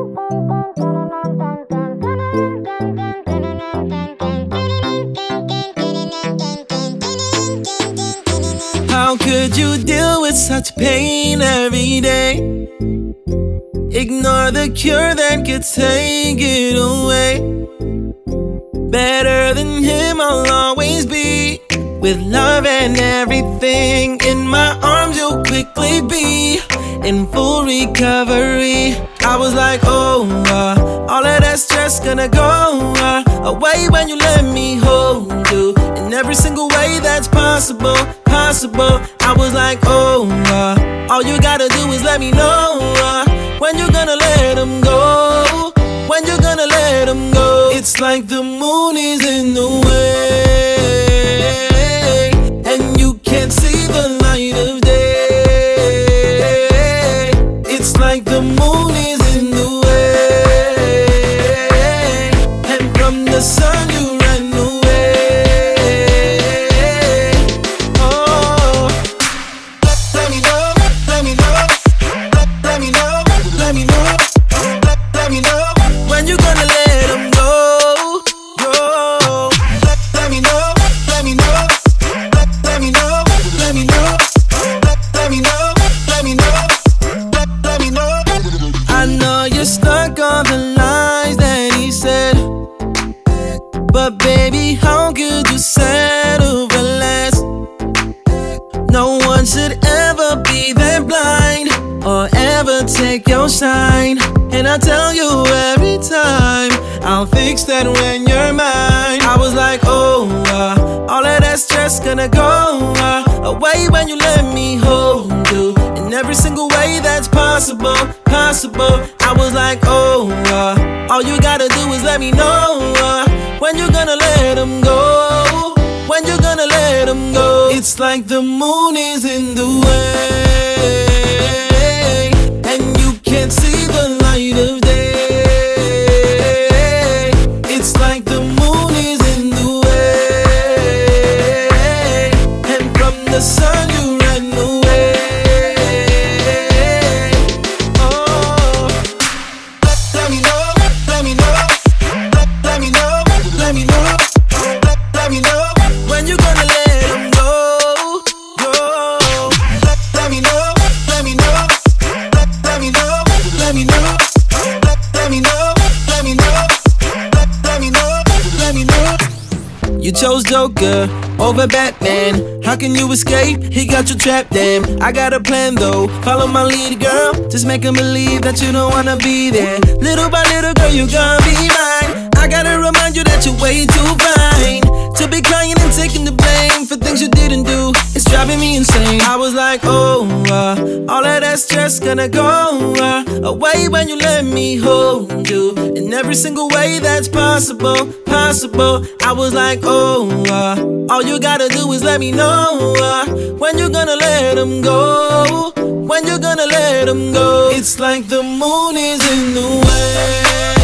How could you deal with such pain every day? Ignore the cure that could take it away. Better than him, I'll always be. With love and everything in my arms, you'll quickly be in full recovery. I was like, oh, uh, all of that stress gonna go uh, away when you let me hold you in every single way that's possible. Possible. I was like, oh, uh, all you gotta do is let me know uh, when you're gonna let him go. When you're gonna let him go. It's like the moon is how could you settle for less? No one should ever be that blind or ever take your shine. And I tell you every time, I'll fix that when you're mine. I was like, oh, uh, all of that stress gonna go uh, away when you let me hold you in every single way that's possible. Possible. I was like, oh, uh, all you gotta do is let me know let him go. When you're gonna let him go. It's like the moon is in the way, You chose Joker over Batman. How can you escape? He got you trapped, damn. I got a plan though. Follow my lead, girl. Just make him believe that you don't wanna be there. Little by little, girl, you gonna be mine. I gotta remind you that you're way too fine to be crying and taking the blame for things you didn't do. It's driving me insane. I was like, oh, all of that stress gonna go uh, away when you let me hold you in every single way that's possible. Possible. I was like, oh, uh, all you gotta do is let me know uh, when you're gonna let him go. When you're gonna let him go. It's like the moon is in the way,